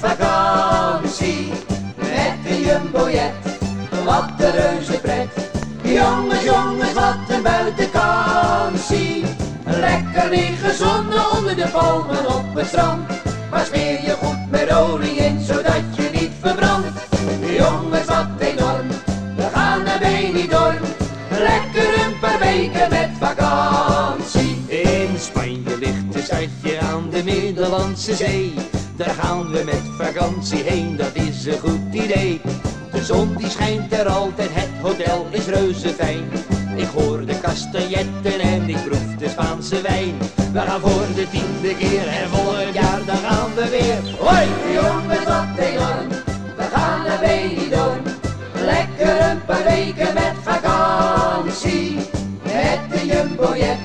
vakantie met een jumbojet. Wat een reuze pret. Jongens, jongens, wat een buitenkantie. Lekker liggen zonnen onder de palmen op het strand. Maar smeer je goed met olie in, zodat je niet verbrandt. Jongens, wat enorm, we gaan naar Benidorm. Lekker een paar weken met vakantie. In Spanje ligt een stadje aan de Middellandse Zee. Daar gaan we met vakantie heen, dat is een goed idee. De zon die schijnt er altijd, het hotel is reuze fijn. Ik hoor de kastanjetten en ik proef de Spaanse wijn. We gaan voor de tiende keer en volgend jaar dan gaan we weer. Hoi, jongens, wat enorm, we gaan naar Benidorm. Lekker een paar weken met vakantie. Met de jumbojet,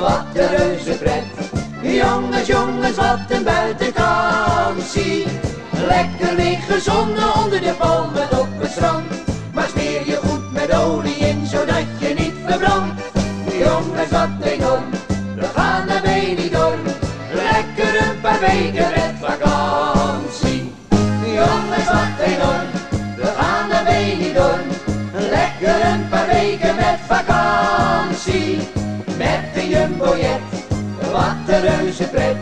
wat een reuze pret. Jongens, jongens, wat een buitenkantie. Lekker liggen zonnen onder de palmen op het strand. Maar smeer je goed met olie in, zodat je niet verbrandt. Jongens, wat enorm, we gaan naar Benidorm. Lekker een paar weken met vakantie. Jongens, wat enorm, we gaan naar Benidorm. Lekker een paar weken met vakantie. Met de jumbojet, wat een reuze pret.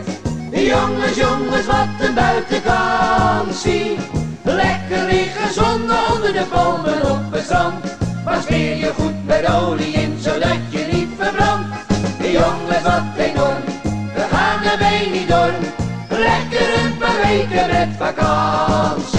Jongens, jongens, wat een buitenkantie. Lekker liggen zonnen onder de bomen op het strand. Maar smeer je goed met olie in, zodat je niet verbrandt. Jongens, wat enorm, we gaan naar Benidorm. Lekker een paar weken met vakantie.